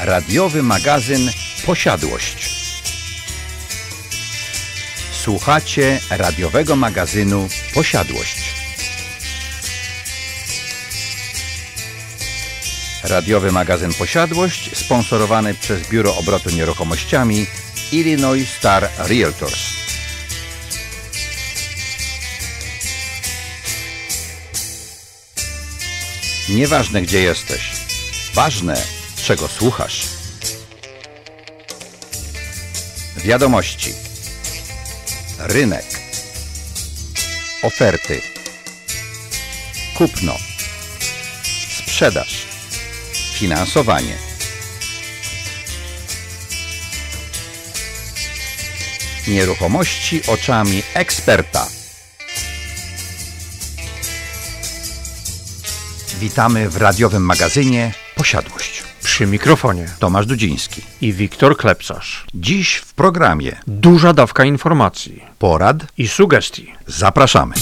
radiowy magazyn Posiadłość. Słuchacie radiowego magazynu Posiadłość. Radiowy magazyn Posiadłość sponsorowany przez Biuro Obrotu Nieruchomościami Illinois Star Realtors. Nieważne gdzie jesteś, ważne czego słuchasz. Wiadomości. Rynek. Oferty. Kupno. Sprzedaż. Finansowanie. Nieruchomości oczami eksperta. Witamy w radiowym magazynie Posiadłość. Przy mikrofonie Tomasz Dudziński i Wiktor Klepsarz. Dziś w programie duża dawka informacji, porad i sugestii. Zapraszamy.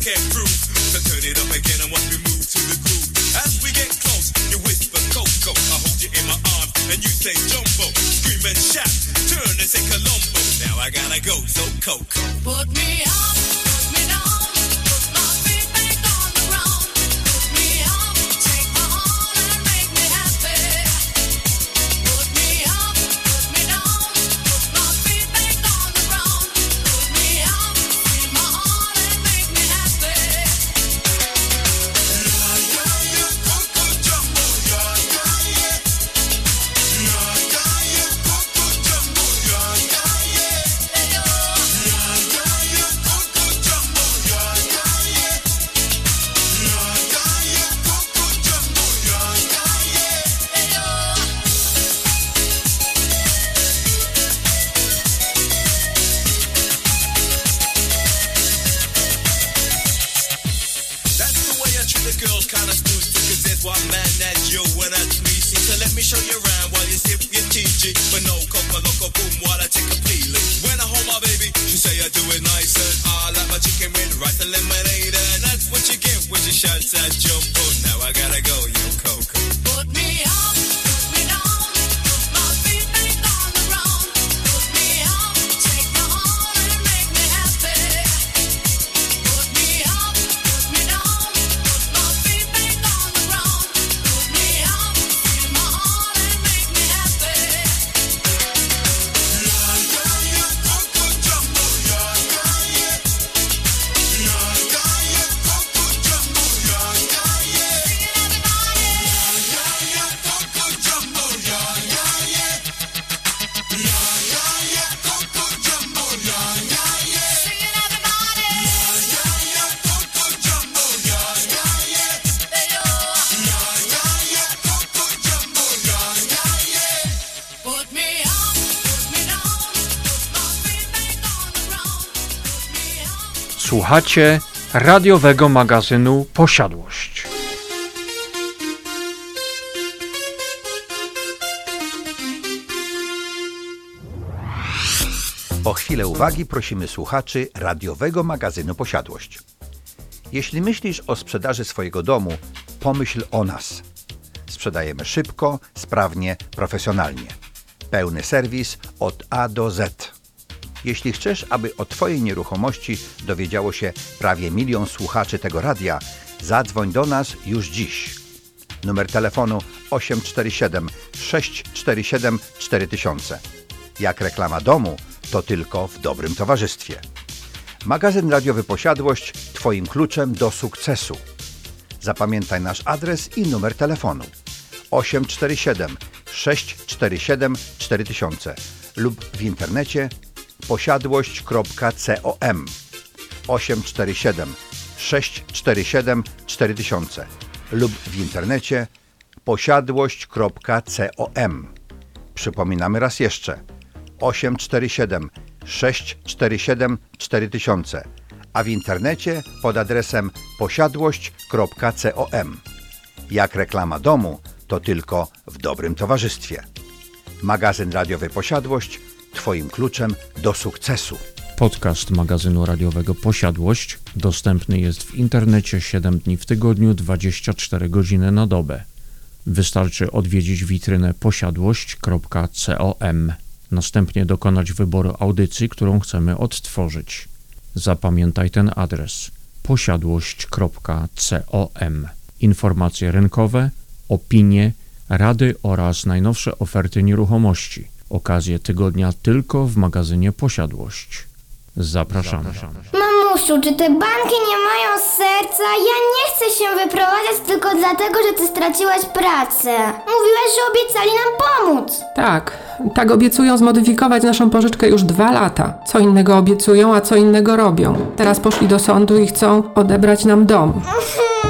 can't prove Słuchacie radiowego magazynu Posiadłość. O chwilę uwagi prosimy słuchaczy radiowego magazynu Posiadłość. Jeśli myślisz o sprzedaży swojego domu, pomyśl o nas. Sprzedajemy szybko, sprawnie, profesjonalnie. Pełny serwis od A do Z. Jeśli chcesz, aby o Twojej nieruchomości dowiedziało się prawie milion słuchaczy tego radia, zadzwoń do nas już dziś. Numer telefonu 847 647 4000. Jak reklama domu, to tylko w dobrym towarzystwie. Magazyn radiowy Posiadłość Twoim kluczem do sukcesu. Zapamiętaj nasz adres i numer telefonu 847 647 4000 lub w internecie posiadłość.com 847 647 4000 lub w internecie posiadłość.com. Przypominamy raz jeszcze 847 647 4000, a w internecie pod adresem posiadłość.com. Jak reklama domu, to tylko w dobrym towarzystwie. Magazyn radiowy Posiadłość Twoim kluczem do sukcesu. Podcast magazynu radiowego Posiadłość dostępny jest w internecie 7 dni w tygodniu, 24 godziny na dobę. Wystarczy odwiedzić witrynę posiadłość.com. Następnie dokonać wyboru audycji, którą chcemy odtworzyć. Zapamiętaj ten adres posiadłość.com. Informacje rynkowe, opinie, rady oraz najnowsze oferty nieruchomości. Okazje tygodnia tylko w magazynie Posiadłość. Zapraszamy. Mamusiu, czy te banki nie mają serca? Ja nie chcę się wyprowadzać tylko dlatego, że ty straciłaś pracę. Mówiłaś, że obiecali nam pomóc. Tak, tak obiecują zmodyfikować naszą pożyczkę już dwa lata. Co innego obiecują, a co innego robią. Teraz poszli do sądu i chcą odebrać nam dom.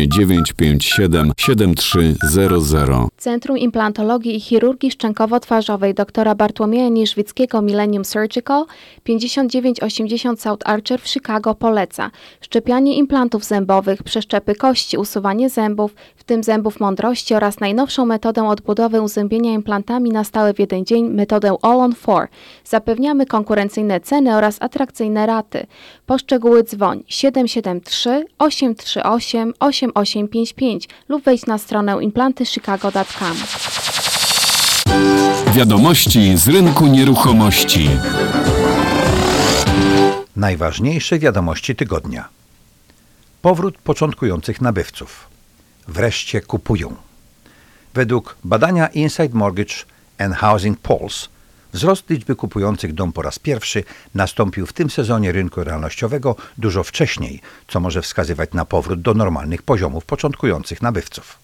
957 7300. Centrum Implantologii i Chirurgii Szczękowo-Twarzowej dr Bartłomieja Niżwickiego Millennium Surgical 5980 South Archer w Chicago poleca szczepianie implantów zębowych, przeszczepy kości, usuwanie zębów, w tym zębów mądrości oraz najnowszą metodę odbudowy uzębienia implantami na stałe w jeden dzień, metodę All on 4. Zapewniamy konkurencyjne ceny oraz atrakcyjne raty. Po szczegóły dzwoń 773 838 8855 lub wejdź na stronę implantychicago.com. Wiadomości z rynku nieruchomości. Najważniejsze wiadomości tygodnia. Powrót początkujących nabywców. Wreszcie kupują. Według badania Inside Mortgage and Housing Polls wzrost liczby kupujących dom po raz pierwszy nastąpił w tym sezonie rynku realnościowego dużo wcześniej, co może wskazywać na powrót do normalnych poziomów początkujących nabywców.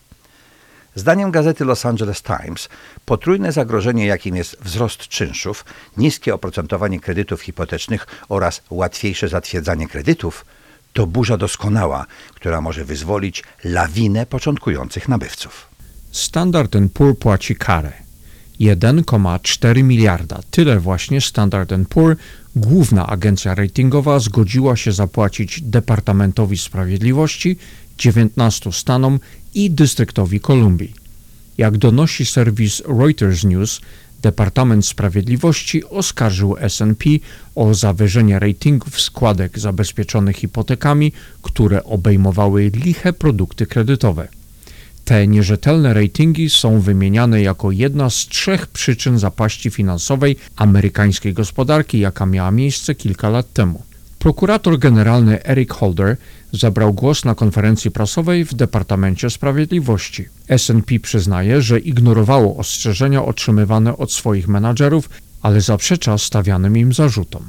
Zdaniem gazety Los Angeles Times, potrójne zagrożenie, jakim jest wzrost czynszów, niskie oprocentowanie kredytów hipotecznych oraz łatwiejsze zatwierdzanie kredytów, to burza doskonała, która może wyzwolić lawinę początkujących nabywców. Standard Poor płaci karę. 1,4 miliarda. Tyle właśnie Standard Poor, główna agencja ratingowa, zgodziła się zapłacić Departamentowi Sprawiedliwości, 19 stanom i Dystryktowi Kolumbii. Jak donosi serwis Reuters News, Departament Sprawiedliwości oskarżył S&P o zawyżenie ratingów składek zabezpieczonych hipotekami, które obejmowały liche produkty kredytowe. Te nierzetelne ratingi są wymieniane jako jedna z trzech przyczyn zapaści finansowej amerykańskiej gospodarki, jaka miała miejsce kilka lat temu. Prokurator generalny Eric Holder zabrał głos na konferencji prasowej w Departamencie Sprawiedliwości. S&P przyznaje, że ignorowało ostrzeżenia otrzymywane od swoich menadżerów, ale zaprzecza stawianym im zarzutom.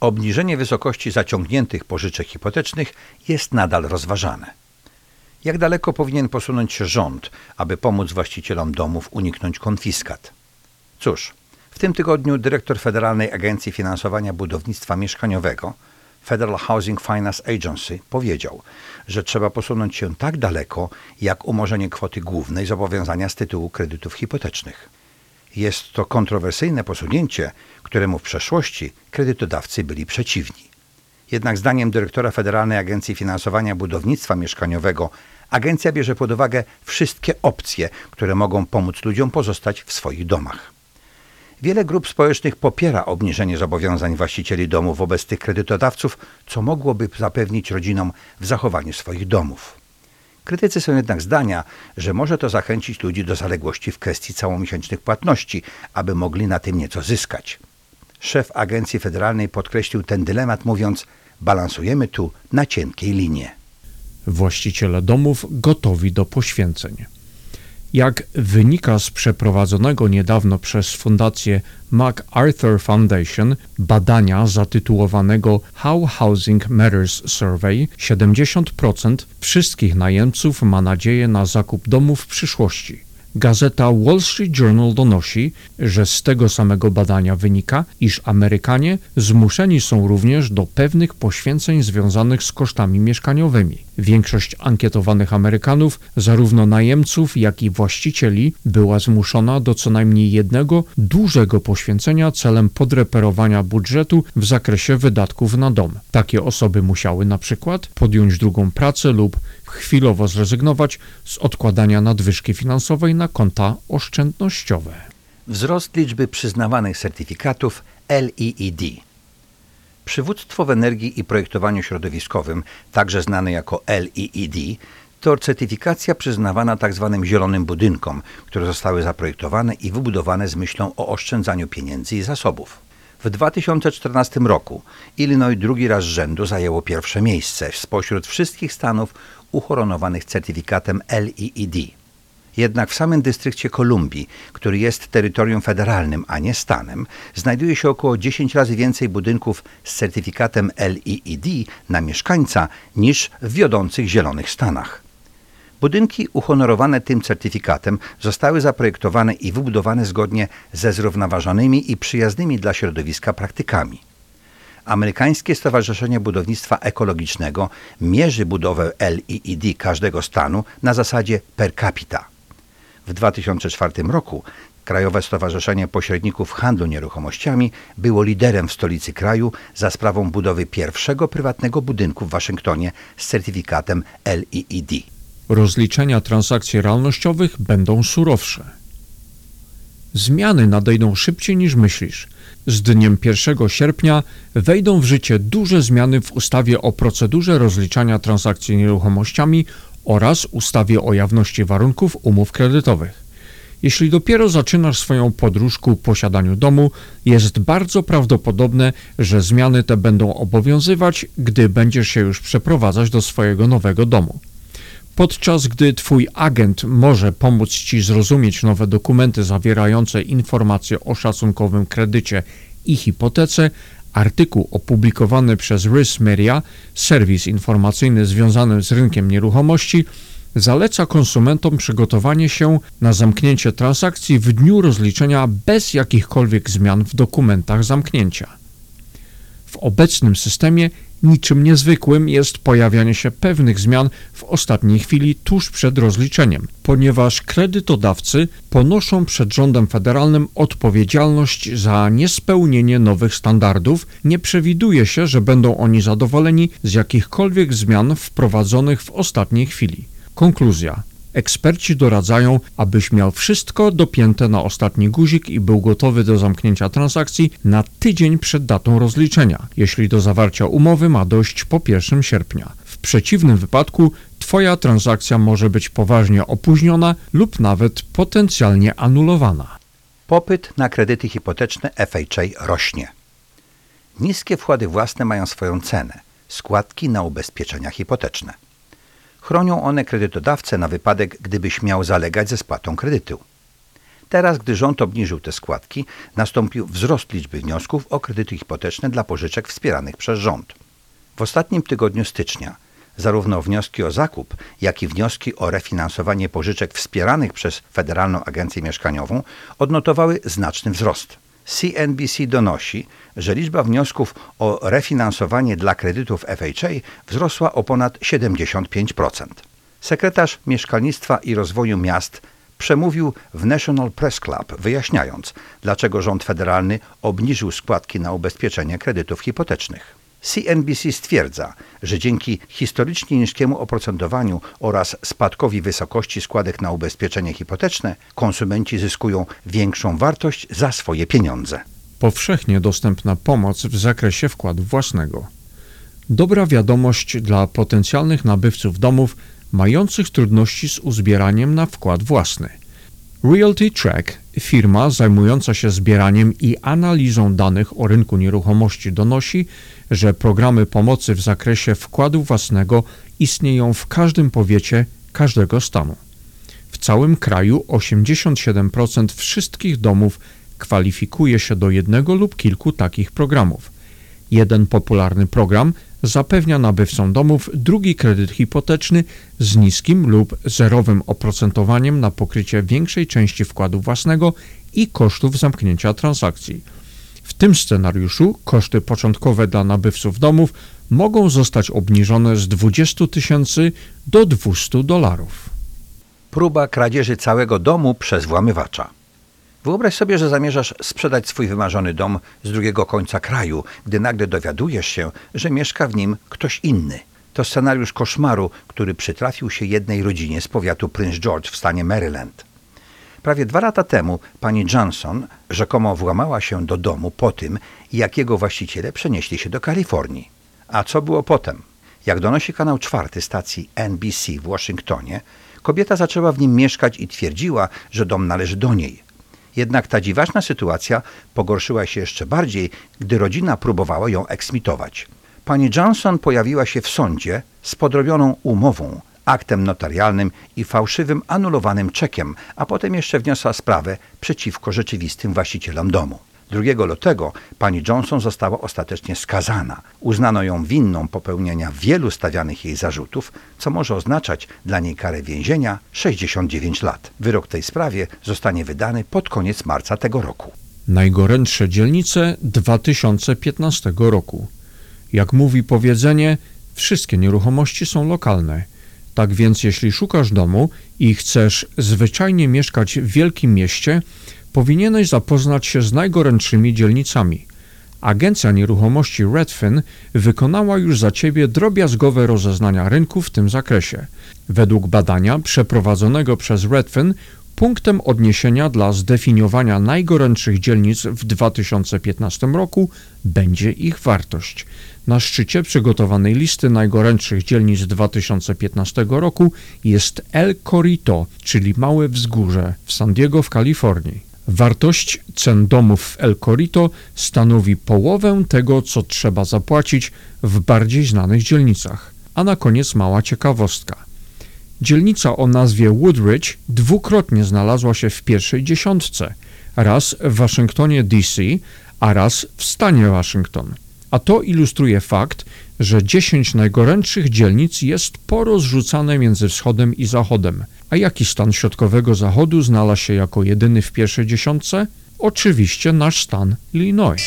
Obniżenie wysokości zaciągniętych pożyczek hipotecznych jest nadal rozważane. Jak daleko powinien posunąć się rząd, aby pomóc właścicielom domów uniknąć konfiskat? Cóż, w tym tygodniu dyrektor Federalnej Agencji Finansowania Budownictwa Mieszkaniowego Federal Housing Finance Agency powiedział, że trzeba posunąć się tak daleko, jak umorzenie kwoty głównej zobowiązania z tytułu kredytów hipotecznych. Jest to kontrowersyjne posunięcie, któremu w przeszłości kredytodawcy byli przeciwni. Jednak zdaniem dyrektora Federalnej Agencji Finansowania Budownictwa Mieszkaniowego agencja bierze pod uwagę wszystkie opcje, które mogą pomóc ludziom pozostać w swoich domach. Wiele grup społecznych popiera obniżenie zobowiązań właścicieli domów wobec tych kredytodawców, co mogłoby zapewnić rodzinom w zachowaniu swoich domów. Krytycy są jednak zdania, że może to zachęcić ludzi do zaległości w kwestii całomiesięcznych płatności, aby mogli na tym nieco zyskać. Szef Agencji Federalnej podkreślił ten dylemat, mówiąc: Balansujemy tu na cienkiej linie. Właściciele domów gotowi do poświęceń. Jak wynika z przeprowadzonego niedawno przez fundację MacArthur Foundation badania zatytułowanego How Housing Matters Survey, 70% wszystkich najemców ma nadzieję na zakup domu w przyszłości. Gazeta Wall Street Journal donosi, że z tego samego badania wynika, iż Amerykanie zmuszeni są również do pewnych poświęceń związanych z kosztami mieszkaniowymi. Większość ankietowanych Amerykanów, zarówno najemców, jak i właścicieli, była zmuszona do co najmniej jednego dużego poświęcenia celem podreperowania budżetu w zakresie wydatków na dom. Takie osoby musiały na przykład podjąć drugą pracę lub chwilowo zrezygnować z odkładania nadwyżki finansowej na konta oszczędnościowe. Wzrost liczby przyznawanych certyfikatów LEED. Przywództwo w energii i projektowaniu środowiskowym, także znane jako LEED, to certyfikacja przyznawana tzw. zielonym budynkom, które zostały zaprojektowane i wybudowane z myślą o oszczędzaniu pieniędzy i zasobów. W 2014 roku Illinois drugi raz z rzędu zajęło pierwsze miejsce spośród wszystkich stanów uchoronowanych certyfikatem LEED. Jednak w samym dystrykcie Kolumbii, który jest terytorium federalnym, a nie stanem, znajduje się około 10 razy więcej budynków z certyfikatem LEED na mieszkańca niż w wiodących zielonych stanach. Budynki uhonorowane tym certyfikatem zostały zaprojektowane i wybudowane zgodnie ze zrównoważonymi i przyjaznymi dla środowiska praktykami. Amerykańskie Stowarzyszenie Budownictwa Ekologicznego mierzy budowę LEED każdego stanu na zasadzie per capita. W 2004 roku Krajowe Stowarzyszenie Pośredników Handlu Nieruchomościami było liderem w stolicy kraju za sprawą budowy pierwszego prywatnego budynku w Waszyngtonie z certyfikatem LEED. Rozliczenia transakcji realnościowych będą surowsze. Zmiany nadejdą szybciej niż myślisz. Z dniem 1 sierpnia wejdą w życie duże zmiany w ustawie o procedurze rozliczania transakcji nieruchomościami oraz ustawie o jawności warunków umów kredytowych. Jeśli dopiero zaczynasz swoją podróż ku posiadaniu domu, jest bardzo prawdopodobne, że zmiany te będą obowiązywać, gdy będziesz się już przeprowadzać do swojego nowego domu. Podczas gdy Twój agent może pomóc Ci zrozumieć nowe dokumenty zawierające informacje o szacunkowym kredycie i hipotece, artykuł opublikowany przez RIS Media, serwis informacyjny związany z rynkiem nieruchomości, zaleca konsumentom przygotowanie się na zamknięcie transakcji w dniu rozliczenia bez jakichkolwiek zmian w dokumentach zamknięcia. W obecnym systemie niczym niezwykłym jest pojawianie się pewnych zmian w ostatniej chwili tuż przed rozliczeniem, ponieważ kredytodawcy ponoszą przed rządem federalnym odpowiedzialność za niespełnienie nowych standardów. Nie przewiduje się, że będą oni zadowoleni z jakichkolwiek zmian wprowadzonych w ostatniej chwili. Konkluzja. Eksperci doradzają, abyś miał wszystko dopięte na ostatni guzik i był gotowy do zamknięcia transakcji na tydzień przed datą rozliczenia, jeśli do zawarcia umowy ma dojść po 1 sierpnia. W przeciwnym wypadku Twoja transakcja może być poważnie opóźniona lub nawet potencjalnie anulowana. Popyt na kredyty hipoteczne FHA rośnie. Niskie wkłady własne mają swoją cenę składki na ubezpieczenia hipoteczne. Chronią one kredytodawcę na wypadek, gdybyś miał zalegać ze spłatą kredytu. Teraz, gdy rząd obniżył te składki, nastąpił wzrost liczby wniosków o kredyty hipoteczne dla pożyczek wspieranych przez rząd. W ostatnim tygodniu stycznia zarówno wnioski o zakup, jak i wnioski o refinansowanie pożyczek wspieranych przez Federalną Agencję Mieszkaniową odnotowały znaczny wzrost. CNBC donosi, że liczba wniosków o refinansowanie dla kredytów FHA wzrosła o ponad 75%. Sekretarz Mieszkalnictwa i Rozwoju Miast przemówił w National Press Club, wyjaśniając, dlaczego rząd federalny obniżył składki na ubezpieczenie kredytów hipotecznych. CNBC stwierdza, że dzięki historycznie niskiemu oprocentowaniu oraz spadkowi wysokości składek na ubezpieczenie hipoteczne, konsumenci zyskują większą wartość za swoje pieniądze. Powszechnie dostępna pomoc w zakresie wkładu własnego. Dobra wiadomość dla potencjalnych nabywców domów mających trudności z uzbieraniem na wkład własny. Realty Track, firma zajmująca się zbieraniem i analizą danych o rynku nieruchomości, donosi, że programy pomocy w zakresie wkładu własnego istnieją w każdym powiecie każdego stanu. W całym kraju 87% wszystkich domów kwalifikuje się do jednego lub kilku takich programów. Jeden popularny program zapewnia nabywcom domów drugi kredyt hipoteczny z niskim lub zerowym oprocentowaniem na pokrycie większej części wkładu własnego i kosztów zamknięcia transakcji. W tym scenariuszu koszty początkowe dla nabywców domów mogą zostać obniżone z 20 tysięcy do 200 dolarów. Próba kradzieży całego domu przez włamywacza. Wyobraź sobie, że zamierzasz sprzedać swój wymarzony dom z drugiego końca kraju, gdy nagle dowiadujesz się, że mieszka w nim ktoś inny. To scenariusz koszmaru, który przytrafił się jednej rodzinie z powiatu Prince George w stanie Maryland. Prawie dwa lata temu pani Johnson rzekomo włamała się do domu po tym, jak jego właściciele przenieśli się do Kalifornii. A co było potem? Jak donosi kanał czwarty stacji NBC w Waszyngtonie, kobieta zaczęła w nim mieszkać i twierdziła, że dom należy do niej. Jednak ta dziwaczna sytuacja pogorszyła się jeszcze bardziej, gdy rodzina próbowała ją eksmitować. Pani Johnson pojawiła się w sądzie z podrobioną umową, aktem notarialnym i fałszywym anulowanym czekiem, a potem jeszcze wniosła sprawę przeciwko rzeczywistym właścicielom domu. 2 lutego pani Johnson została ostatecznie skazana. Uznano ją winną popełnienia wielu stawianych jej zarzutów, co może oznaczać dla niej karę więzienia 69 lat. Wyrok tej sprawie zostanie wydany pod koniec marca tego roku. Najgorętsze dzielnice 2015 roku. Jak mówi powiedzenie, wszystkie nieruchomości są lokalne. Tak więc jeśli szukasz domu i chcesz zwyczajnie mieszkać w wielkim mieście, powinieneś zapoznać się z najgorętszymi dzielnicami. Agencja nieruchomości Redfin wykonała już za ciebie drobiazgowe rozeznania rynku w tym zakresie. Według badania przeprowadzonego przez Redfin punktem odniesienia dla zdefiniowania najgorętszych dzielnic w 2015 roku będzie ich wartość. Na szczycie przygotowanej listy najgorętszych dzielnic 2015 roku jest El Corito, czyli Małe Wzgórze w San Diego w Kalifornii. Wartość cen domów w El Corito stanowi połowę tego, co trzeba zapłacić w bardziej znanych dzielnicach. A na koniec mała ciekawostka. Dzielnica o nazwie Woodridge dwukrotnie znalazła się w pierwszej dziesiątce, raz w Waszyngtonie DC, a raz w stanie Waszyngton. A to ilustruje fakt, że 10 najgorętszych dzielnic jest porozrzucane między wschodem i zachodem. A jaki stan środkowego zachodu znalazł się jako jedyny w pierwszej dziesiątce? Oczywiście nasz stan Illinois.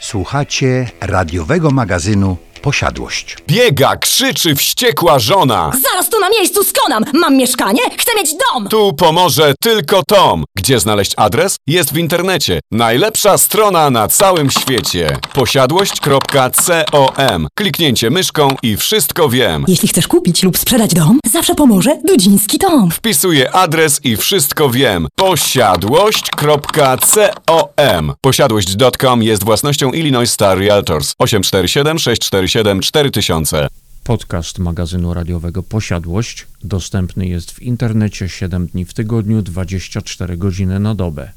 Słuchacie radiowego magazynu Posiadłość. Biega, krzyczy wściekła żona. Zaraz tu na miejscu skonam! Mam mieszkanie, chcę mieć dom! Tu pomoże tylko Tom. Gdzie znaleźć adres? Jest w internecie. Najlepsza strona na całym świecie. Posiadłość.com. Kliknięcie myszką i wszystko wiem. Jeśli chcesz kupić lub sprzedać dom, zawsze pomoże Dudziński Dom. Wpisuję adres i wszystko wiem. Posiadłość.com. Posiadłość.com jest własnością Illinois Star Realtors. 847 647 4000. Podcast magazynu radiowego Posiadłość dostępny jest w internecie 7 dni w tygodniu, 24 godziny na dobę.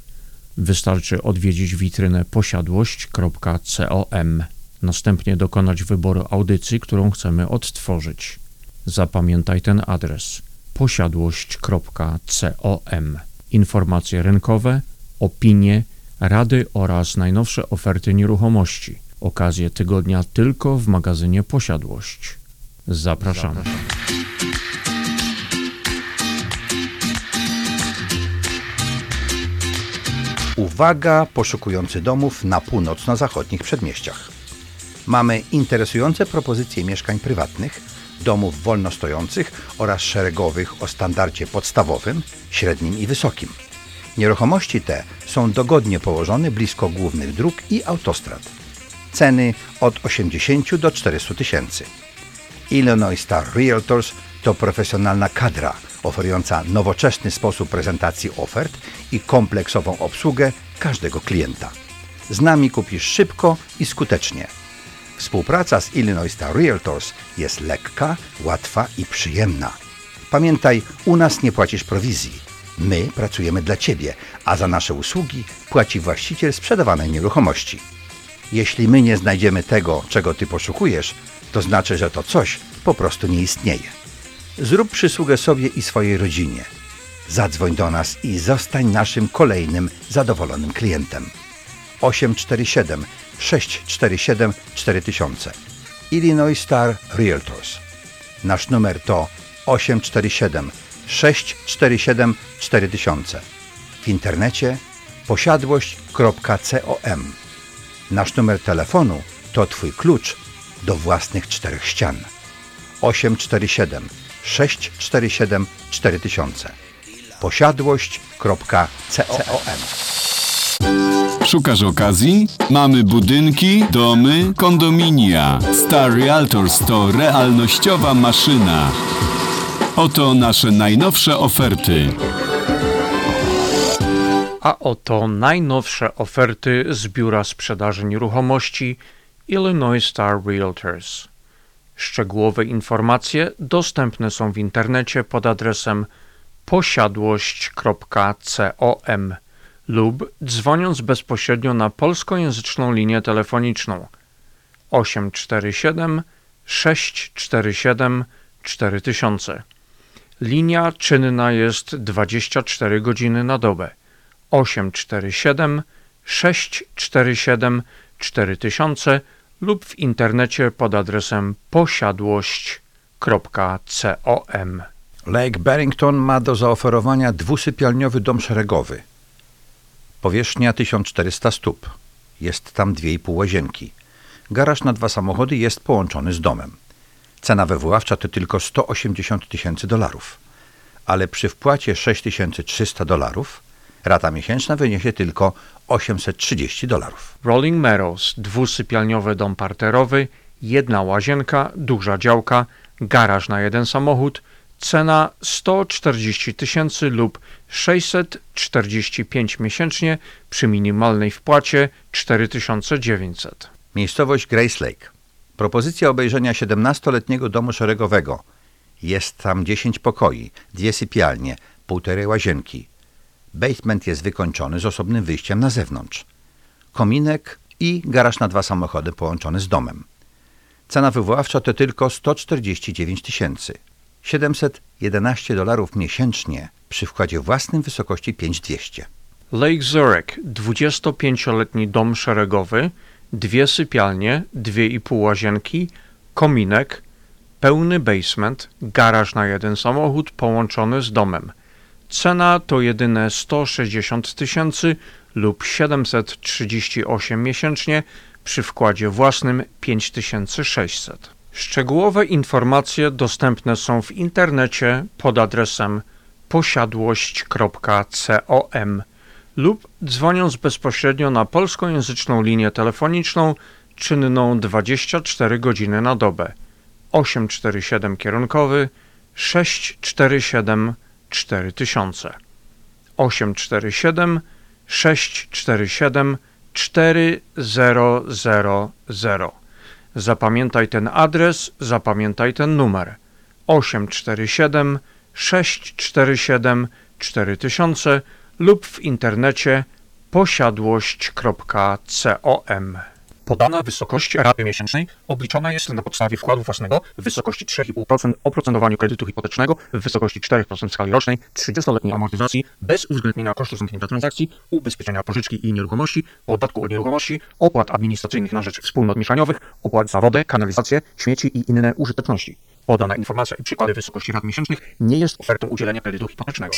Wystarczy odwiedzić witrynę posiadłość.com. Następnie dokonać wyboru audycji, którą chcemy odtworzyć. Zapamiętaj ten adres posiadłość.com. Informacje rynkowe, opinie, rady oraz najnowsze oferty nieruchomości. Okazje tygodnia tylko w magazynie Posiadłość. Zapraszamy. Uwaga poszukujący domów na północno-zachodnich przedmieściach. Mamy interesujące propozycje mieszkań prywatnych, domów wolnostojących oraz szeregowych o standardzie podstawowym, średnim i wysokim. Nieruchomości te są dogodnie położone blisko głównych dróg i autostrad. Ceny od 80 do 400 tysięcy. Illinois Star Realtors to profesjonalna kadra oferująca nowoczesny sposób prezentacji ofert i kompleksową obsługę każdego klienta. Z nami kupisz szybko i skutecznie. Współpraca z Illinois Star Realtors jest lekka, łatwa i przyjemna. Pamiętaj, u nas nie płacisz prowizji. My pracujemy dla Ciebie, a za nasze usługi płaci właściciel sprzedawanej nieruchomości. Jeśli my nie znajdziemy tego, czego Ty poszukujesz, to znaczy, że to coś po prostu nie istnieje. Zrób przysługę sobie i swojej rodzinie. Zadzwoń do nas i zostań naszym kolejnym zadowolonym klientem. 847 647 4000 Illinois Star Realtors. Nasz numer to 847 647 4000. W internecie posiadłość.com. Nasz numer telefonu to Twój klucz do własnych czterech ścian. 847 647 4000. Posiadłość.com. Szukasz okazji? Mamy budynki, domy, kondominia. Star Realtors to realnościowa maszyna. Oto nasze najnowsze oferty. A oto najnowsze oferty z Biura Sprzedaży Nieruchomości Illinois Star Realtors. Szczegółowe informacje dostępne są w internecie pod adresem posiadłość.com lub dzwoniąc bezpośrednio na polskojęzyczną linię telefoniczną 847 647 4000. Linia czynna jest 24 godziny na dobę. 847 647 4000 lub w internecie pod adresem posiadłość.com. Lake Barrington ma do zaoferowania dwusypialniowy dom szeregowy. Powierzchnia 1400 stóp. Jest tam 2,5 łazienki. Garaż na dwa samochody jest połączony z domem. Cena wywoławcza to tylko 180 tysięcy dolarów. Ale przy wpłacie 6300 dolarów rata miesięczna wyniesie tylko 830 dolarów. Rolling Meadows, dwusypialniowy dom parterowy, jedna łazienka, duża działka, garaż na jeden samochód, cena 140 tysięcy lub 645 miesięcznie przy minimalnej wpłacie 4900. Miejscowość Grace Lake. Propozycja obejrzenia 17-letniego domu szeregowego. Jest tam 10 pokoi, dwie sypialnie, półtorej łazienki. Basement jest wykończony z osobnym wyjściem na zewnątrz. Kominek i garaż na dwa samochody połączony z domem. Cena wywoławcza to tylko 149 tysięcy. 711 dolarów miesięcznie przy wkładzie własnym wysokości 5200. Lake Zurich, 25-letni dom szeregowy, dwie sypialnie, dwie i pół łazienki, kominek, pełny basement, garaż na jeden samochód połączony z domem. Cena to jedyne 160 tysięcy lub 738 miesięcznie przy wkładzie własnym 5600. Szczegółowe informacje dostępne są w internecie pod adresem posiadłość.com lub dzwoniąc bezpośrednio na polskojęzyczną linię telefoniczną czynną 24 godziny na dobę 847 kierunkowy 647 4000 847 647 4000 Zapamiętaj ten adres, zapamiętaj ten numer. 847 647 4000 lub w internecie posiadłość.com. Podana wysokość raty miesięcznej obliczona jest na podstawie wkładu własnego w wysokości 3,5% oprocentowaniu kredytu hipotecznego w wysokości 4% w skali rocznej, 30-letniej amortyzacji bez uwzględnienia kosztów zamknięcia transakcji, ubezpieczenia pożyczki i nieruchomości, podatku od nieruchomości, opłat administracyjnych na rzecz wspólnot mieszaniowych, opłat za wodę, kanalizację, śmieci i inne użyteczności. Podana informacja i przykłady wysokości rat miesięcznych nie jest ofertą udzielenia kredytu hipotecznego.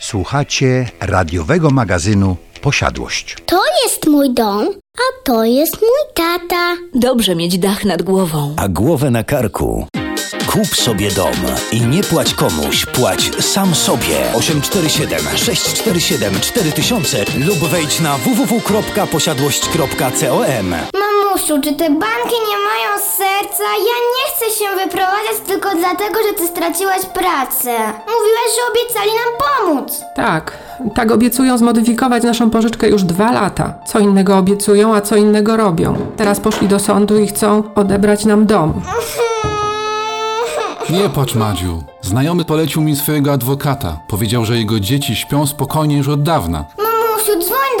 Słuchacie radiowego magazynu Posiadłość. To jest mój dom, a to jest mój tata. Dobrze mieć dach nad głową. a głowę na karku. Kup sobie dom i nie płać komuś, płać sam sobie. 847 647 4000 lub wejdź na www.posiadłość.com. Mamusiu, czy te banki nie mają serca? Ja nie chcę się wyprowadzać tylko dlatego, że ty straciłaś pracę. Mówiłaś, że obiecali nam pomóc. Tak, tak obiecują zmodyfikować naszą pożyczkę już dwa lata. Co innego obiecują, a co innego robią. Teraz poszli do sądu i chcą odebrać nam dom. Nie płacz, Madziu. Znajomy polecił mi swojego adwokata. Powiedział, że jego dzieci śpią spokojnie już od dawna.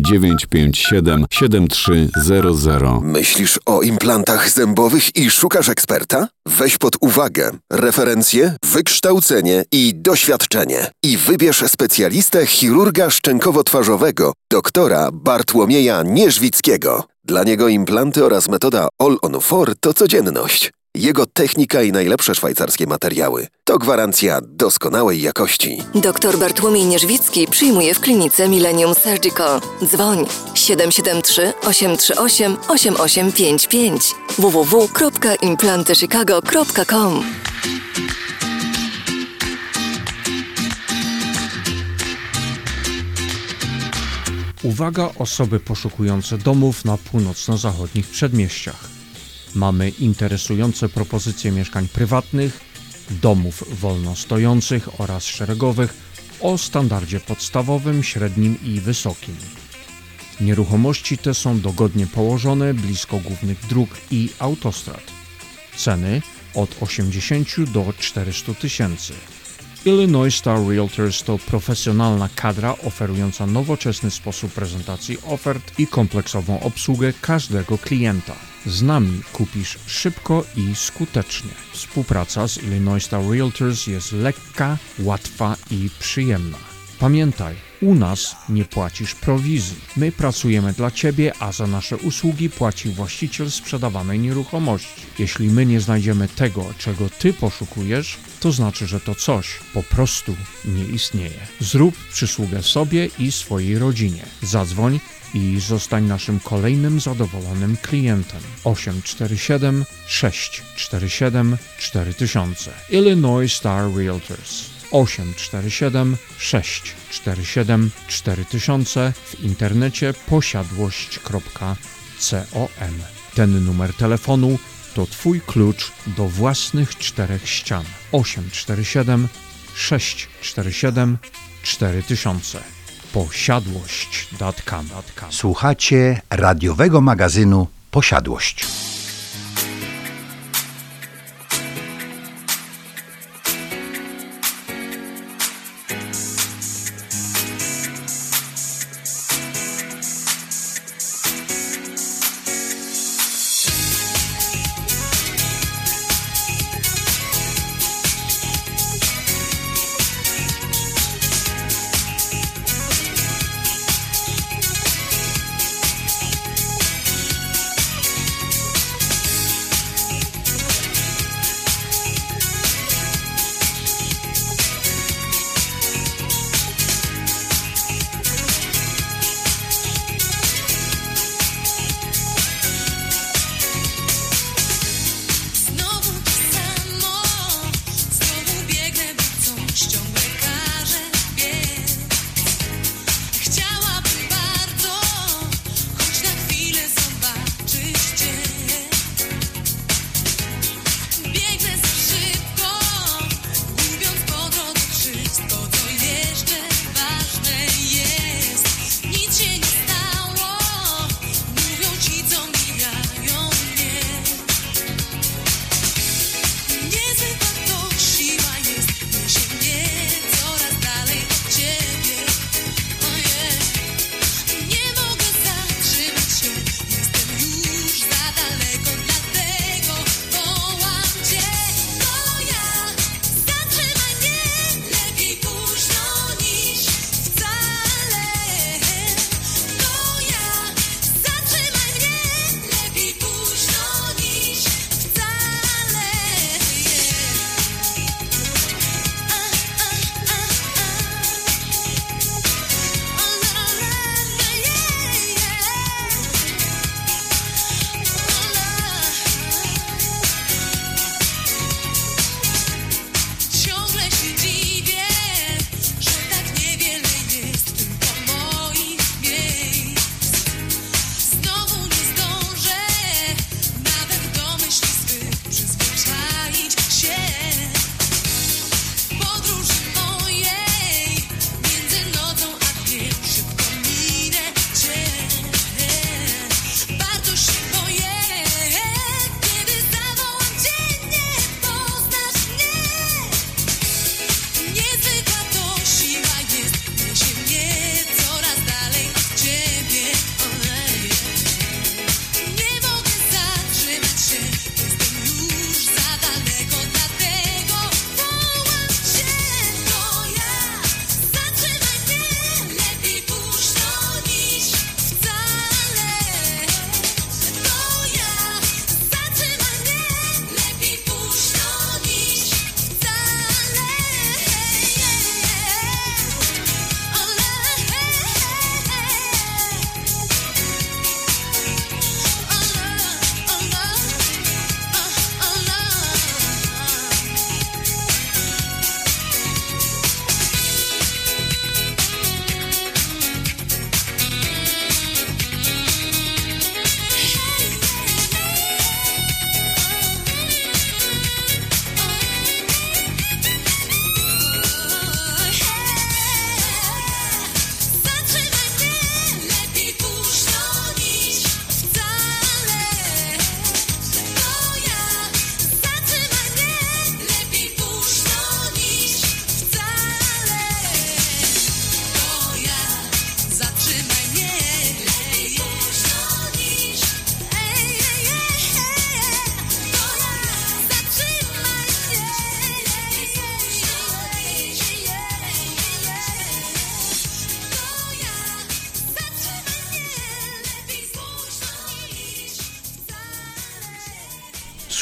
957 7300 Myślisz o implantach zębowych i szukasz eksperta? Weź pod uwagę referencje, wykształcenie i doświadczenie. I wybierz specjalistę chirurga szczękowo-twarzowego, doktora Bartłomieja Nieżwickiego. Dla niego implanty oraz metoda All on 4 to codzienność. Jego technika i najlepsze szwajcarskie materiały to gwarancja doskonałej jakości. Doktor Bartłomiej Nierzwicki przyjmuje w klinice Millennium Surgical. Dzwoń 773 838 8855 www.implantychicago.com Uwaga osoby poszukujące domów na północno-zachodnich przedmieściach. Mamy interesujące propozycje mieszkań prywatnych, domów wolno stojących oraz szeregowych o standardzie podstawowym, średnim i wysokim. Nieruchomości te są dogodnie położone blisko głównych dróg i autostrad. Ceny od 80 do 400 tysięcy. Illinois Star Realtors to profesjonalna kadra oferująca nowoczesny sposób prezentacji ofert i kompleksową obsługę każdego klienta. Z nami kupisz szybko i skutecznie. Współpraca z Illinois Realtors jest lekka, łatwa i przyjemna. Pamiętaj, u nas nie płacisz prowizji. My pracujemy dla Ciebie, a za nasze usługi płaci właściciel sprzedawanej nieruchomości. Jeśli my nie znajdziemy tego, czego Ty poszukujesz, to znaczy, że to coś po prostu nie istnieje. Zrób przysługę sobie i swojej rodzinie. Zadzwoń i zostań naszym kolejnym zadowolonym klientem. 847 647 4000 Illinois Star Realtors 847 647 4000 w internecie posiadłość.com. Ten numer telefonu to Twój klucz do własnych czterech ścian. 847 647 4000 posiadłość.com. Słuchacie radiowego magazynu Posiadłość.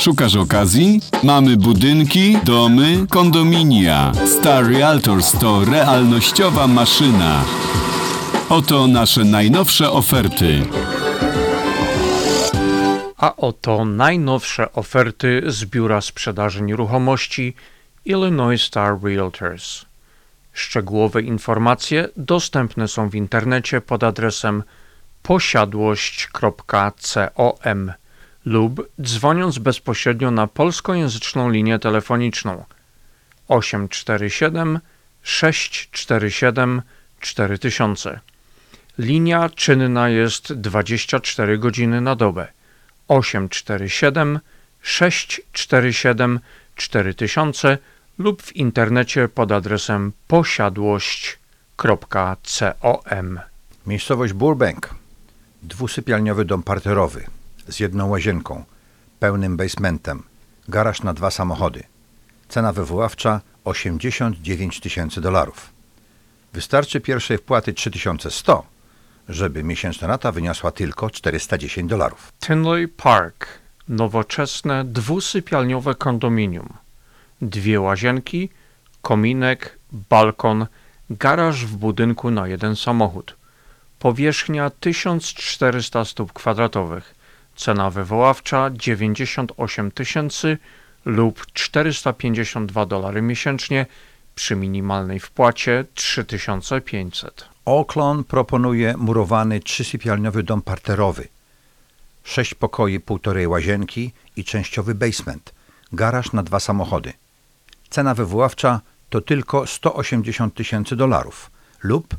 Szukasz okazji? Mamy budynki, domy, kondominia. Star Realtors to realnościowa maszyna. Oto nasze najnowsze oferty. A oto najnowsze oferty z Biura Sprzedaży Nieruchomości Illinois Star Realtors. Szczegółowe informacje dostępne są w internecie pod adresem posiadłość.com lub dzwoniąc bezpośrednio na polskojęzyczną linię telefoniczną 847 647 4000. Linia czynna jest 24 godziny na dobę. 847 647 4000 lub w internecie pod adresem posiadłość.com. Miejscowość Burbank. Dwusypialniowy dom parterowy z jedną łazienką, pełnym basementem, garaż na dwa samochody. Cena wywoławcza 89 tysięcy dolarów. Wystarczy pierwszej wpłaty 3100, żeby miesięczna rata wyniosła tylko 410 dolarów. Tinley Park. Nowoczesne dwusypialniowe kondominium. Dwie łazienki, kominek, balkon, garaż w budynku na jeden samochód. Powierzchnia 1400 stóp kwadratowych. Cena wywoławcza 98 tysięcy lub 452 dolary miesięcznie przy minimalnej wpłacie 3500. Oaklawn proponuje murowany trzysypialniowy dom parterowy. Sześć pokoi, półtorej łazienki i częściowy basement. Garaż na dwa samochody. Cena wywoławcza to tylko 180 tysięcy dolarów lub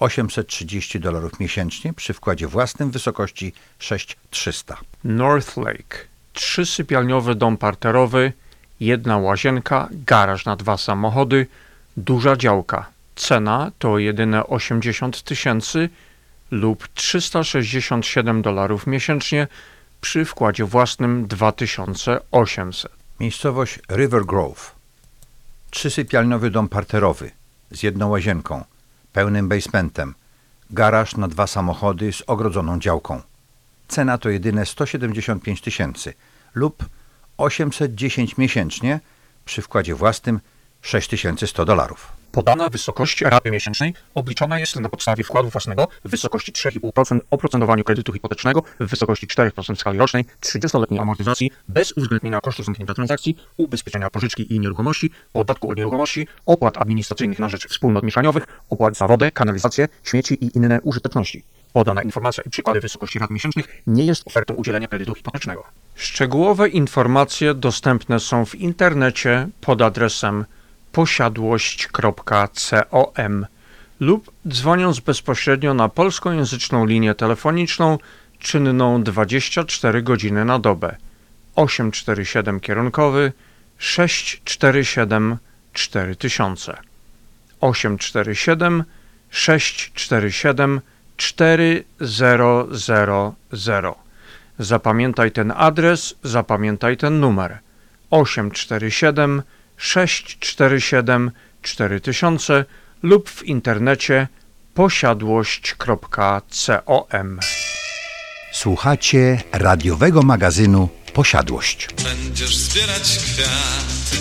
830 dolarów miesięcznie przy wkładzie własnym w wysokości 6300. North Lake. Trzysypialniowy dom parterowy, jedna łazienka, garaż na dwa samochody, duża działka. Cena to jedyne 80 tysięcy lub 367 dolarów miesięcznie przy wkładzie własnym 2800. Miejscowość River Grove. Trzysypialniowy dom parterowy z jedną łazienką, pełnym basementem, garaż na dwa samochody z ogrodzoną działką. Cena to jedyne 175 tysięcy lub 810 miesięcznie przy wkładzie własnym 6100 dolarów. Podana wysokość raty miesięcznej obliczona jest na podstawie wkładu własnego w wysokości 3,5% oprocentowaniu kredytu hipotecznego w wysokości 4% w skali rocznej, 30-letniej amortyzacji bez uwzględnienia kosztów zamknięcia transakcji, ubezpieczenia pożyczki i nieruchomości, podatku od nieruchomości, opłat administracyjnych na rzecz wspólnot mieszaniowych, opłat za wodę, kanalizację, śmieci i inne użyteczności. Podana informacja i przykłady wysokości rat miesięcznych nie jest ofertą udzielenia kredytu hipotecznego. Szczegółowe informacje dostępne są w internecie pod adresem posiadłość.com lub dzwoniąc bezpośrednio na polskojęzyczną linię telefoniczną czynną 24 godziny na dobę. 847 kierunkowy 647 4000 847 647 4000 Zapamiętaj ten adres, zapamiętaj ten numer. 847 647 4000 lub w internecie posiadłość.com. Słuchacie radiowego magazynu Posiadłość. Będziesz zbierać kwiaty,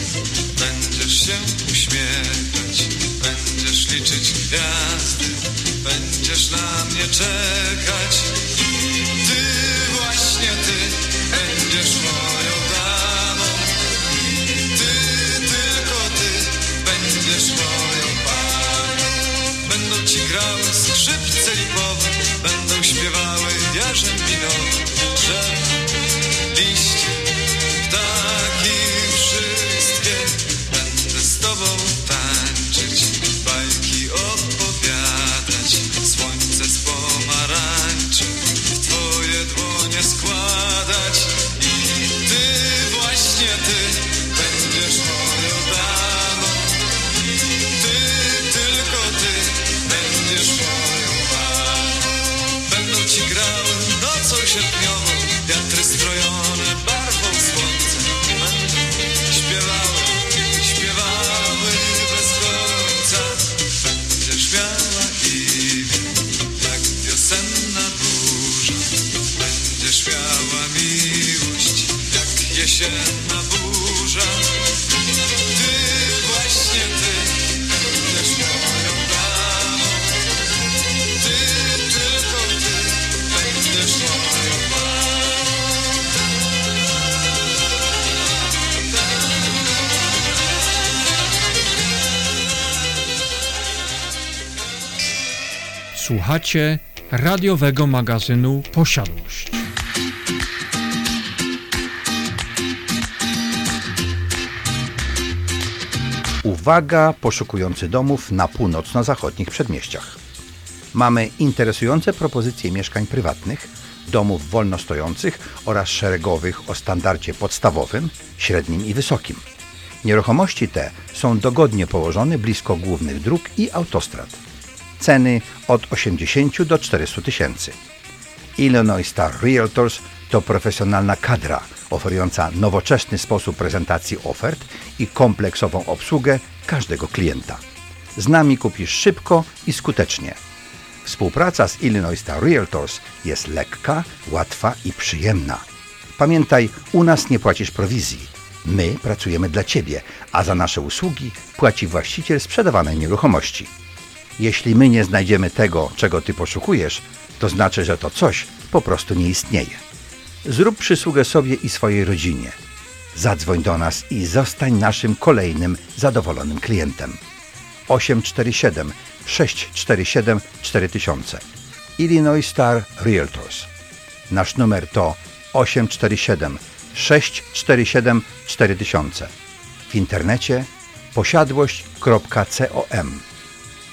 będziesz się uśmiechać, będziesz liczyć gwiazdy, będziesz na mnie czekać. plażem minął Słuchacie radiowego magazynu Posiadłość. Uwaga, poszukujący domów na północno-zachodnich przedmieściach. Mamy interesujące propozycje mieszkań prywatnych, domów wolnostojących oraz szeregowych o standardzie podstawowym, średnim i wysokim. Nieruchomości te są dogodnie położone blisko głównych dróg i autostrad. Ceny od 80 do 400 tysięcy. Illinois Star Realtors to profesjonalna kadra oferująca nowoczesny sposób prezentacji ofert i kompleksową obsługę każdego klienta. Z nami kupisz szybko i skutecznie. Współpraca z Illinois Star Realtors jest lekka, łatwa i przyjemna. Pamiętaj, u nas nie płacisz prowizji. My pracujemy dla Ciebie, a za nasze usługi płaci właściciel sprzedawanej nieruchomości. Jeśli my nie znajdziemy tego, czego Ty poszukujesz, to znaczy, że to coś po prostu nie istnieje. Zrób przysługę sobie i swojej rodzinie. Zadzwoń do nas i zostań naszym kolejnym zadowolonym klientem. 847 647 4000 Illinois Star Realtors. Nasz numer to 847 647 4000. W internecie posiadłość.com.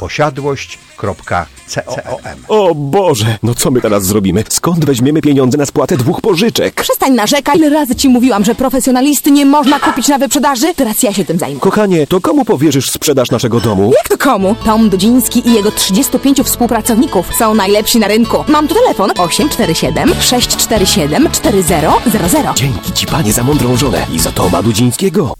posiadłość.com O Boże, no co my teraz zrobimy? Skąd weźmiemy pieniądze na spłatę dwóch pożyczek? Przestań narzekać. Ile razy ci mówiłam, że profesjonalisty nie można kupić na wyprzedaży? Teraz ja się tym zajmę. Kochanie, to komu powierzysz sprzedaż naszego domu? Jak to komu? Tom Dudziński i jego 35 współpracowników są najlepsi na rynku. Mam tu telefon 847 647 4000. Dzięki ci panie za mądrą żonę i za Toma Dudzińskiego.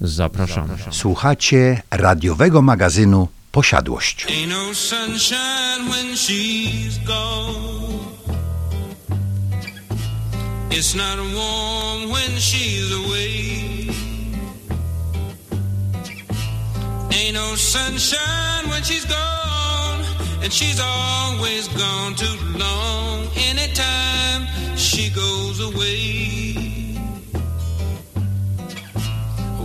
Zapraszamy. Słuchacie radiowego magazynu Posiadłość. No sunshine when she's gone. It's not warm when she's away. Ain't no sunshine when she's gone. And she's always gone too long. Anytime she goes away.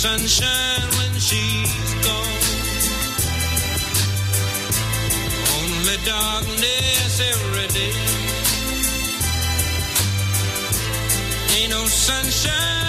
Sunshine when she's gone. Only darkness every day. Ain't no sunshine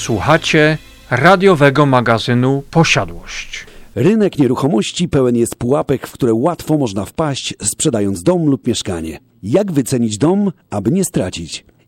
Słuchacie radiowego magazynu Posiadłość. Rynek nieruchomości pełen jest pułapek, w które łatwo można wpaść, sprzedając dom lub mieszkanie. Jak wycenić dom, aby nie stracić?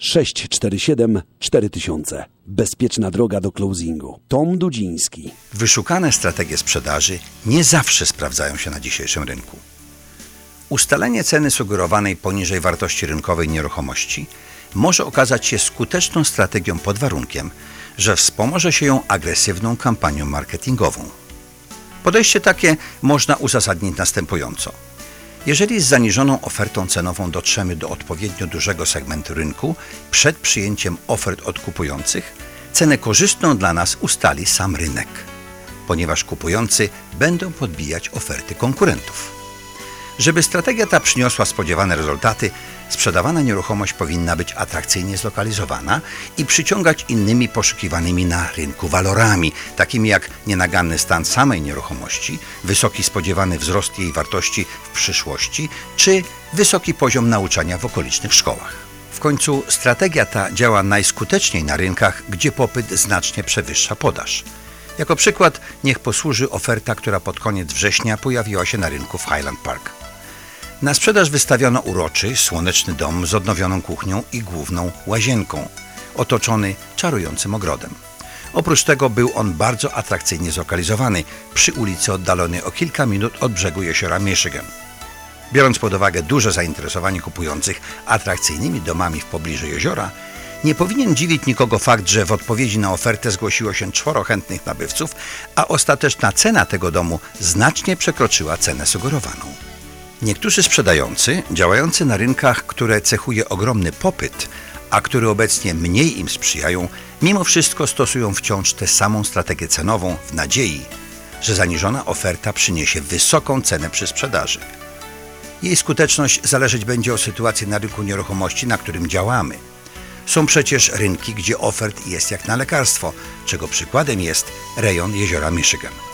647 4000. Bezpieczna droga do closingu. Tom Dudziński. Wyszukane strategie sprzedaży nie zawsze sprawdzają się na dzisiejszym rynku. Ustalenie ceny sugerowanej poniżej wartości rynkowej nieruchomości może okazać się skuteczną strategią pod warunkiem, że wspomoże się ją agresywną kampanią marketingową. Podejście takie można uzasadnić następująco. Jeżeli z zaniżoną ofertą cenową dotrzemy do odpowiednio dużego segmentu rynku przed przyjęciem ofert od kupujących, cenę korzystną dla nas ustali sam rynek, ponieważ kupujący będą podbijać oferty konkurentów. Żeby strategia ta przyniosła spodziewane rezultaty, sprzedawana nieruchomość powinna być atrakcyjnie zlokalizowana i przyciągać innymi poszukiwanymi na rynku walorami, takimi jak nienaganny stan samej nieruchomości, wysoki spodziewany wzrost jej wartości w przyszłości czy wysoki poziom nauczania w okolicznych szkołach. W końcu strategia ta działa najskuteczniej na rynkach, gdzie popyt znacznie przewyższa podaż. Jako przykład niech posłuży oferta, która pod koniec września pojawiła się na rynku w Highland Park. Na sprzedaż wystawiono uroczy, słoneczny dom z odnowioną kuchnią i główną łazienką, otoczony czarującym ogrodem. Oprócz tego był on bardzo atrakcyjnie zlokalizowany przy ulicy oddalonej o kilka minut od brzegu jeziora Michigan. Biorąc pod uwagę duże zainteresowanie kupujących atrakcyjnymi domami w pobliżu jeziora, nie powinien dziwić nikogo fakt, że w odpowiedzi na ofertę zgłosiło się czworo chętnych nabywców, a ostateczna cena tego domu znacznie przekroczyła cenę sugerowaną. Niektórzy sprzedający, działający na rynkach, które cechuje ogromny popyt, a które obecnie mniej im sprzyjają, mimo wszystko stosują wciąż tę samą strategię cenową w nadziei, że zaniżona oferta przyniesie wysoką cenę przy sprzedaży. Jej skuteczność zależeć będzie od sytuacji na rynku nieruchomości, na którym działamy. Są przecież rynki, gdzie ofert jest jak na lekarstwo, czego przykładem jest rejon jeziora Michigan.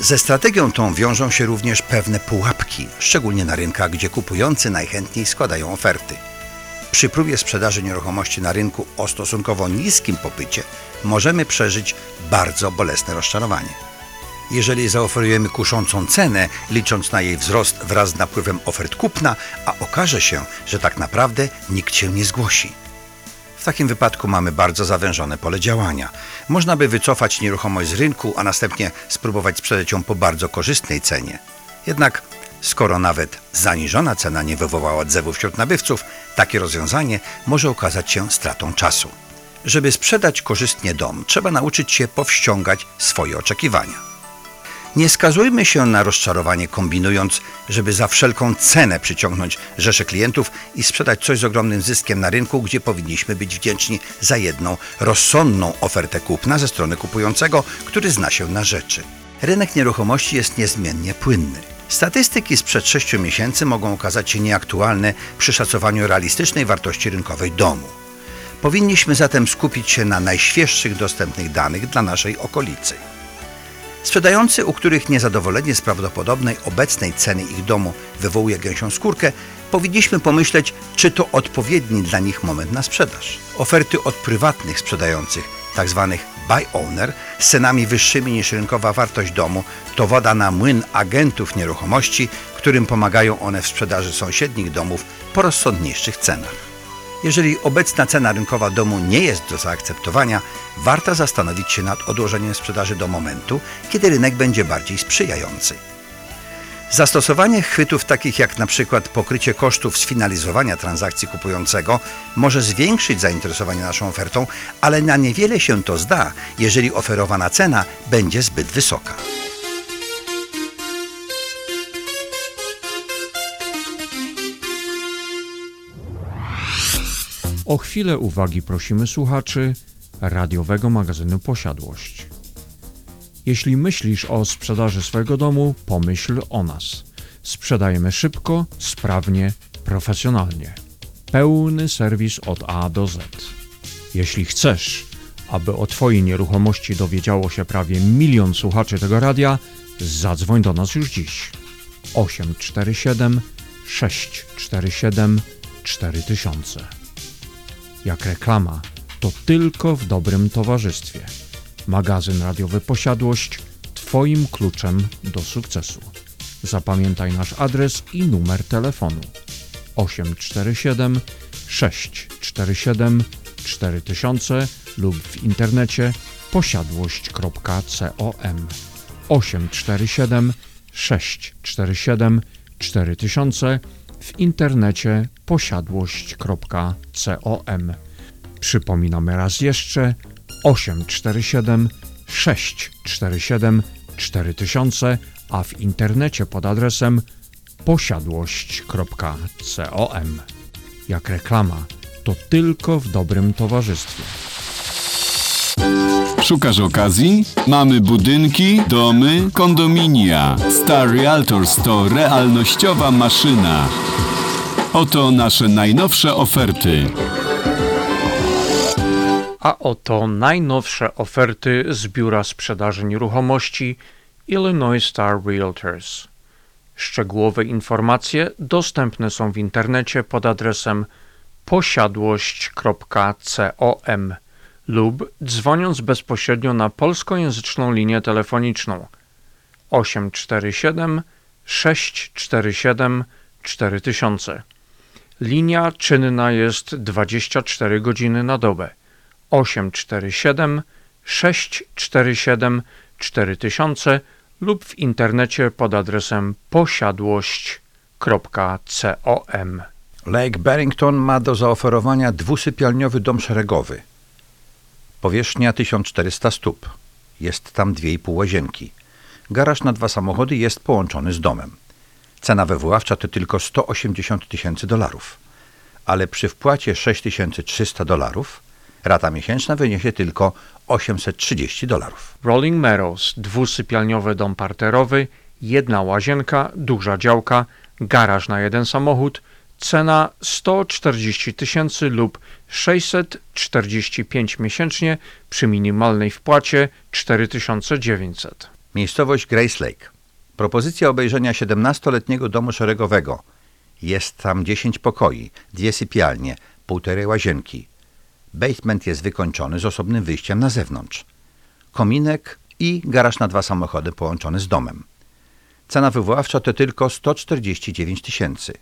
Ze strategią tą wiążą się również pewne pułapki, szczególnie na rynkach, gdzie kupujący najchętniej składają oferty. Przy próbie sprzedaży nieruchomości na rynku o stosunkowo niskim popycie możemy przeżyć bardzo bolesne rozczarowanie. Jeżeli zaoferujemy kuszącą cenę, licząc na jej wzrost wraz z napływem ofert kupna, a okaże się, że tak naprawdę nikt się nie zgłosi. W takim wypadku mamy bardzo zawężone pole działania. Można by wycofać nieruchomość z rynku, a następnie spróbować sprzedać ją po bardzo korzystnej cenie. Jednak skoro nawet zaniżona cena nie wywołała odzewu wśród nabywców, takie rozwiązanie może okazać się stratą czasu. Żeby sprzedać korzystnie dom, trzeba nauczyć się powściągać swoje oczekiwania. Nie skazujmy się na rozczarowanie kombinując, żeby za wszelką cenę przyciągnąć rzesze klientów i sprzedać coś z ogromnym zyskiem na rynku, gdzie powinniśmy być wdzięczni za jedną rozsądną ofertę kupna ze strony kupującego, który zna się na rzeczy. Rynek nieruchomości jest niezmiennie płynny. Statystyki sprzed 6 miesięcy mogą okazać się nieaktualne przy szacowaniu realistycznej wartości rynkowej domu. Powinniśmy zatem skupić się na najświeższych dostępnych danych dla naszej okolicy. Sprzedający, u których niezadowolenie z prawdopodobnej obecnej ceny ich domu wywołuje gęsią skórkę, powinniśmy pomyśleć, czy to odpowiedni dla nich moment na sprzedaż. Oferty od prywatnych sprzedających, tzw. buy owner, z cenami wyższymi niż rynkowa wartość domu, to woda na młyn agentów nieruchomości, którym pomagają one w sprzedaży sąsiednich domów po rozsądniejszych cenach. Jeżeli obecna cena rynkowa domu nie jest do zaakceptowania, warto zastanowić się nad odłożeniem sprzedaży do momentu, kiedy rynek będzie bardziej sprzyjający. Zastosowanie chwytów takich jak na przykład pokrycie kosztów sfinalizowania transakcji kupującego może zwiększyć zainteresowanie naszą ofertą, ale na niewiele się to zda, jeżeli oferowana cena będzie zbyt wysoka. O chwilę uwagi prosimy słuchaczy radiowego magazynu Posiadłość. Jeśli myślisz o sprzedaży swojego domu, pomyśl o nas. Sprzedajemy szybko, sprawnie, profesjonalnie. Pełny serwis od A do Z. Jeśli chcesz, aby o Twojej nieruchomości dowiedziało się prawie milion słuchaczy tego radia, zadzwoń do nas już dziś. 847 647 4000. Jak reklama, to tylko w dobrym towarzystwie. Magazyn radiowy Posiadłość Twoim kluczem do sukcesu. Zapamiętaj nasz adres i numer telefonu 847 647 4000 lub w internecie posiadłość.com 847 647 4000 w internecie posiadłość.com Przypominamy raz jeszcze 847 647 4000, a w internecie pod adresem posiadłość.com. Jak reklama, to tylko w dobrym towarzystwie. Szukasz okazji? Mamy budynki, domy, kondominia. Star Realtors to realnościowa maszyna. Oto nasze najnowsze oferty. A oto najnowsze oferty z Biura Sprzedaży Nieruchomości Illinois Star Realtors. Szczegółowe informacje dostępne są w internecie pod adresem posiadłość.com lub dzwoniąc bezpośrednio na polskojęzyczną linię telefoniczną 847 647 4000. Linia czynna jest 24 godziny na dobę. 847 647 4000 lub w internecie pod adresem posiadłość.com. Lake Barrington ma do zaoferowania dwusypialniowy dom szeregowy. Powierzchnia 1400 stóp. Jest tam 2,5 łazienki. Garaż na dwa samochody jest połączony z domem. Cena wywoławcza to tylko 180 tysięcy dolarów. Ale przy wpłacie 6300 dolarów rata miesięczna wyniesie tylko 830 dolarów. Rolling Meadows, dwusypialniowy dom parterowy, jedna łazienka, duża działka, garaż na jeden samochód, cena 140 tysięcy lub 645 miesięcznie przy minimalnej wpłacie 4900. Miejscowość Grace Lake. Propozycja obejrzenia 17-letniego domu szeregowego. Jest tam 10 pokoi, dwie sypialnie, półtorej łazienki. Basement jest wykończony z osobnym wyjściem na zewnątrz. Kominek i garaż na dwa samochody połączony z domem. Cena wywoławcza to tylko 149 tysięcy.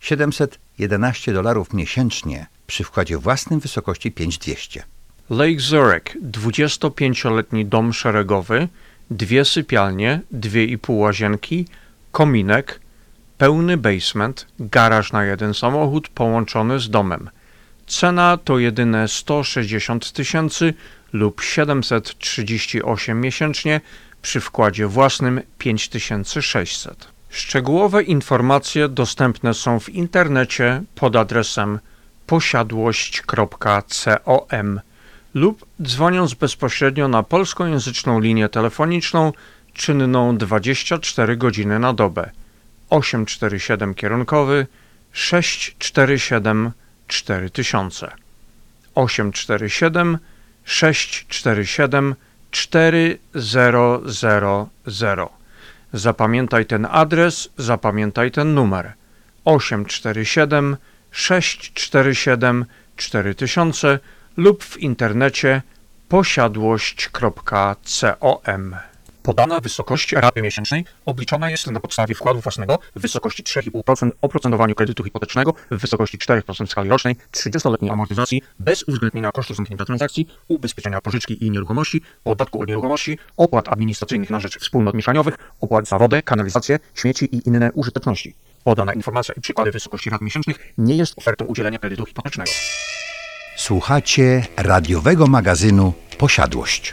711 dolarów miesięcznie przy wkładzie własnym wysokości 5200. Lake Zurich, 25-letni dom szeregowy, dwie sypialnie, dwie i pół łazienki, kominek, pełny basement, garaż na jeden samochód połączony z domem. Cena to jedyne 160 tysięcy lub 738 miesięcznie przy wkładzie własnym 5600. Szczegółowe informacje dostępne są w internecie pod adresem posiadłość.com lub dzwoniąc bezpośrednio na polskojęzyczną linię telefoniczną czynną 24 godziny na dobę. 847 kierunkowy 647 4000 847 647 4000 Zapamiętaj ten adres, zapamiętaj ten numer 847 647 4000 lub w internecie posiadłość.com. Podana wysokość raty miesięcznej obliczona jest na podstawie wkładu własnego w wysokości 3,5% oprocentowaniu kredytu hipotecznego w wysokości 4% w skali rocznej, 30-letniej amortyzacji bez uwzględnienia kosztów zamknięcia transakcji, ubezpieczenia pożyczki i nieruchomości, podatku od nieruchomości, opłat administracyjnych na rzecz wspólnot mieszaniowych, opłat za wodę, kanalizację, śmieci i inne użyteczności. Podana informacja i przykłady wysokości rat miesięcznych nie jest ofertą udzielenia kredytu hipotecznego. Słuchacie radiowego magazynu Posiadłość.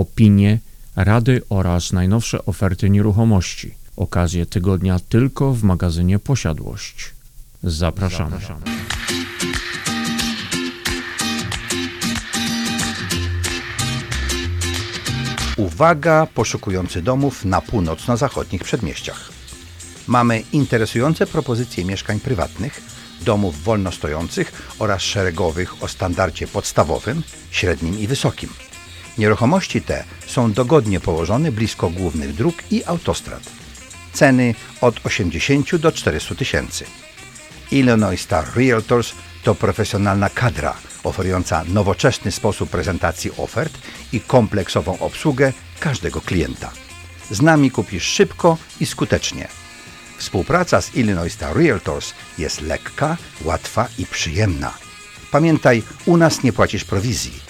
opinie, rady oraz najnowsze oferty nieruchomości. Okazje tygodnia tylko w magazynie Posiadłość. Zapraszamy. Uwaga poszukujący domów na północno-zachodnich przedmieściach. Mamy interesujące propozycje mieszkań prywatnych, domów wolno stojących oraz szeregowych o standardzie podstawowym, średnim i wysokim. Nieruchomości te są dogodnie położone blisko głównych dróg i autostrad. Ceny od 80 do 400 tysięcy. Illinois Star Realtors to profesjonalna kadra oferująca nowoczesny sposób prezentacji ofert i kompleksową obsługę każdego klienta. Z nami kupisz szybko i skutecznie. Współpraca z Illinois Star Realtors jest lekka, łatwa i przyjemna. Pamiętaj, u nas nie płacisz prowizji.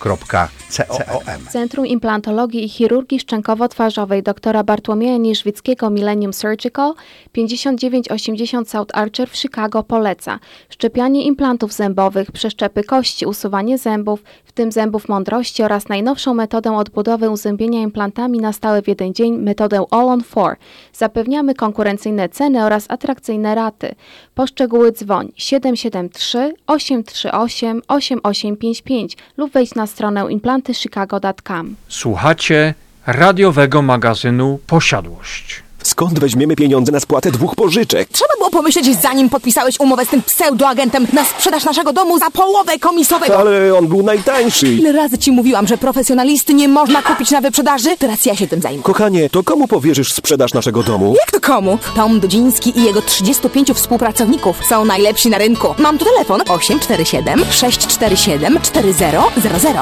posiadłość.com Centrum Implantologii i Chirurgii Szczękowo-Twarzowej dr Bartłomieja Niżwickiego Millennium Surgical 5980 South Archer w Chicago poleca szczepianie implantów zębowych, przeszczepy kości, usuwanie zębów, w tym zębów mądrości oraz najnowszą metodę odbudowy uzębienia implantami na stałe w jeden dzień, metodę All on 4. Zapewniamy konkurencyjne ceny oraz atrakcyjne raty. Po szczegóły dzwoń 773 838 8855 lub wejdź na stronę implantychicago.com. Słuchacie radiowego magazynu Posiadłość. Skąd weźmiemy pieniądze na spłatę dwóch pożyczek? Trzeba było pomyśleć, zanim podpisałeś umowę z tym pseudoagentem na sprzedaż naszego domu za połowę komisowego. Ale on był najtańszy. Ile razy ci mówiłam, że profesjonalisty nie można kupić na wyprzedaży? Teraz ja się tym zajmę. Kochanie, to komu powierzysz sprzedaż naszego domu? Jak to komu? Tom Dudziński i jego 35 współpracowników są najlepsi na rynku. Mam tu telefon 847 647 4000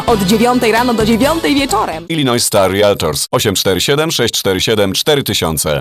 od 9 rano do 9 wieczorem. Illinois Star Realtors 847 647 4000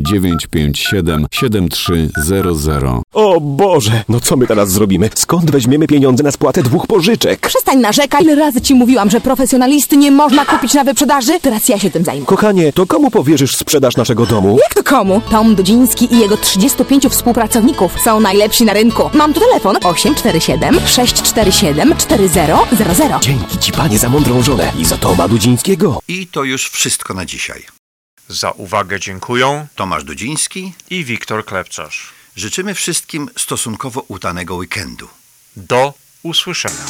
957 7300 O Boże, no co my teraz zrobimy? Skąd weźmiemy pieniądze na spłatę dwóch pożyczek? Przestań narzekać. Ile razy ci mówiłam, że profesjonalisty nie można kupić na wyprzedaży? Teraz ja się tym zajmę. Kochanie, to komu powierzysz sprzedaż naszego domu? Jak to komu? Tom Dudziński i jego 35 współpracowników są najlepsi na rynku. Mam tu telefon 847 647 4000. Dzięki ci panie za mądrą żonę i za Toma Dudzińskiego. I to już wszystko na dzisiaj. Za uwagę dziękuję Tomasz Dudziński i Wiktor Klepczarz. życzymy wszystkim stosunkowo udanego weekendu. Do usłyszenia.